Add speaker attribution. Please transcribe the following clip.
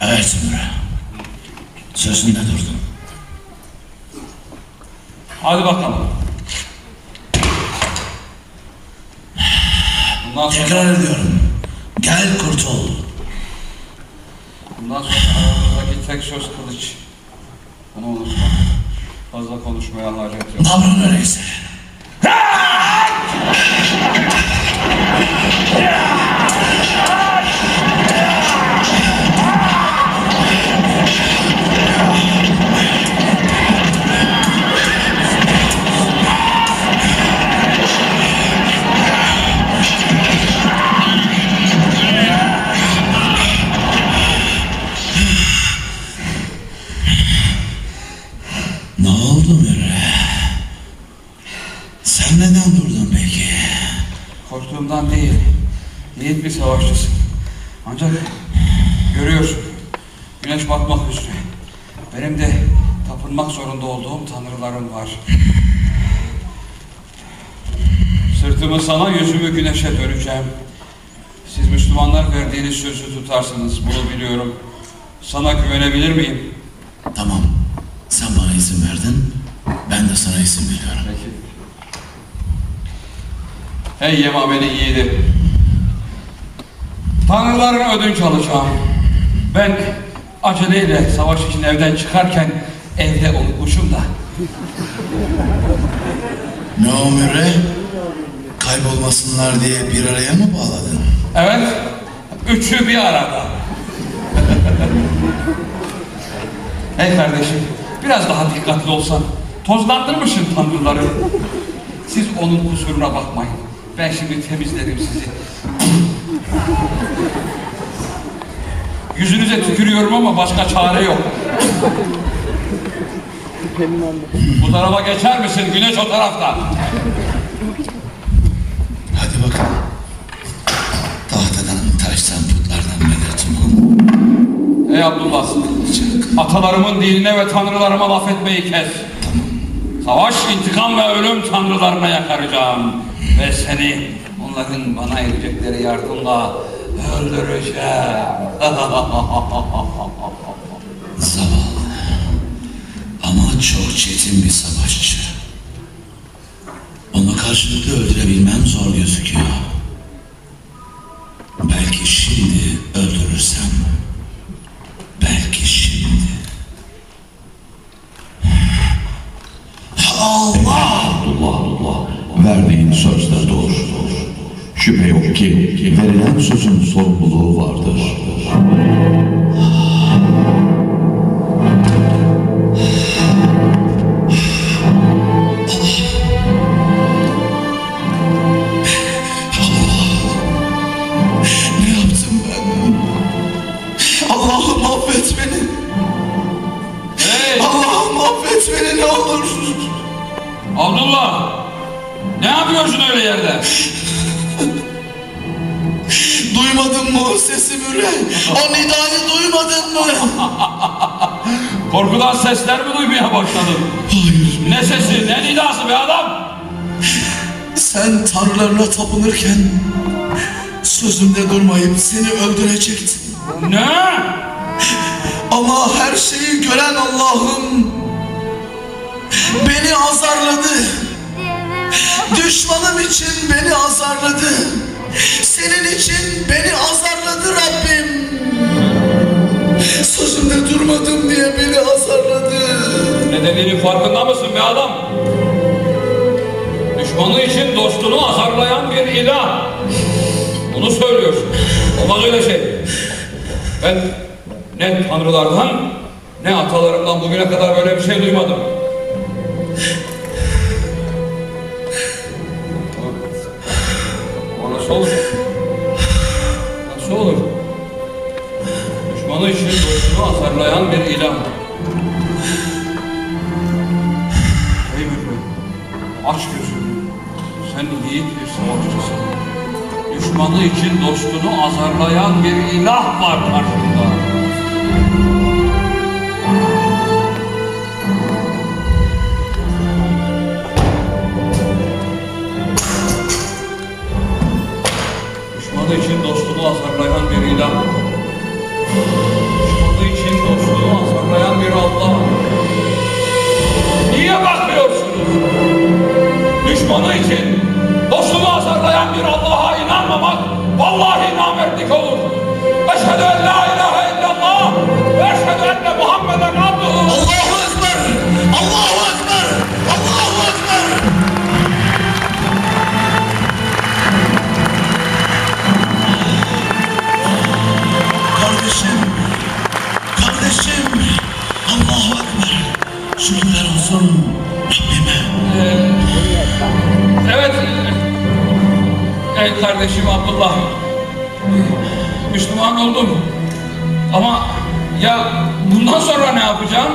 Speaker 1: Evet Mürre. Sözünde durdun.
Speaker 2: Hadi bakalım. Bundan sonra,
Speaker 1: Tekrar ediyorum. Gel kurtul.
Speaker 2: bundan sonra aramızdaki tek söz kılıç. Bunu unutma. Fazla konuşmaya hacet yok.
Speaker 1: Davran öyleyse.
Speaker 2: Korktuğumdan değil. Yiğit bir savaşçısın. Ancak görüyorsun. Güneş batmak üzere. Benim de tapınmak zorunda olduğum tanrılarım var. Sırtımı sana, yüzümü güneşe döneceğim. Siz Müslümanlar verdiğiniz sözü tutarsınız, bunu biliyorum. Sana güvenebilir miyim?
Speaker 1: Tamam. Sen bana izin verdin. Ben de sana izin veriyorum.
Speaker 2: Peki. Hey Yemameli yiğidi. Tanrıların ödünç alacağım. Ben aceleyle savaş için evden çıkarken evde unutmuşum da.
Speaker 1: Mürre? Kaybolmasınlar diye bir araya mı bağladın?
Speaker 2: Evet, üçü bir arada. hey kardeşim, biraz daha dikkatli olsan. Tozlandırmışsın tanrıları. Siz onun kusuruna bakmayın. Ben şimdi temizlerim sizi. Yüzünüze tükürüyorum ama başka çare yok. Bu tarafa geçer misin? Güneş o tarafta.
Speaker 1: Hadi bakalım. Tahtadan, taştan, putlardan medet umum.
Speaker 2: Ey Abdullah, atalarımın dinine ve tanrılarıma laf etmeyi kes. Savaş, intikam ve ölüm tanrılarına yakaracağım. Ve seni onların bana edecekleri yardımla öldüreceğim.
Speaker 1: Zavallı. Ama çok çetin bir savaşçı. Onu karşılıklı öldürebilmem zor gözüküyor.
Speaker 3: Verdiğin sözde doğru. Şüphe yok ki verilen sözün sorumluluğu vardır.
Speaker 1: Ne yaptım ben? Allah'ım affet beni.
Speaker 2: hey
Speaker 1: Allah'ım affet beni ne olur.
Speaker 2: Abdullah! Ne yapıyorsun öyle yerde?
Speaker 1: Duymadın mı o sesi Mürre? O nidayı duymadın mı?
Speaker 2: Korkudan sesler mi duymaya başladın?
Speaker 1: Hayır.
Speaker 2: Ne sesi, ne nidası be adam?
Speaker 1: Sen tanrılarına tapınırken sözümde durmayıp seni öldürecektim.
Speaker 2: Ne?
Speaker 1: Ama her şeyi gören Allah'ım beni azarladı. Düşmanım için beni azarladı. Senin için beni azarladı Rabbim. Sözümde durmadım diye beni azarladı.
Speaker 2: Ne farkında mısın be adam? Düşmanı için dostunu azarlayan bir ilah. Bunu söylüyorsun. Olmaz öyle şey. Ben ne tanrılardan ne atalarımdan bugüne kadar böyle bir şey duymadım. Olur? Nasıl olur? Düşmanı için dostunu azarlayan bir ilah. Ey mümin, aç gözünü. Sen yiğit bir savaşçısın. Düşmanı için dostunu azarlayan bir ilah var karşında. Dostunu azarlayan bir ilah. Düşmanı için dostunu azarlayan bir Allah. Niye bakmıyorsunuz? Düşmanı için dostunu azarlayan bir Allah'a inanmamak vallahi namertlik Ey kardeşim Abdullah. Müslüman oldum. Ama ya bundan sonra ne yapacağım?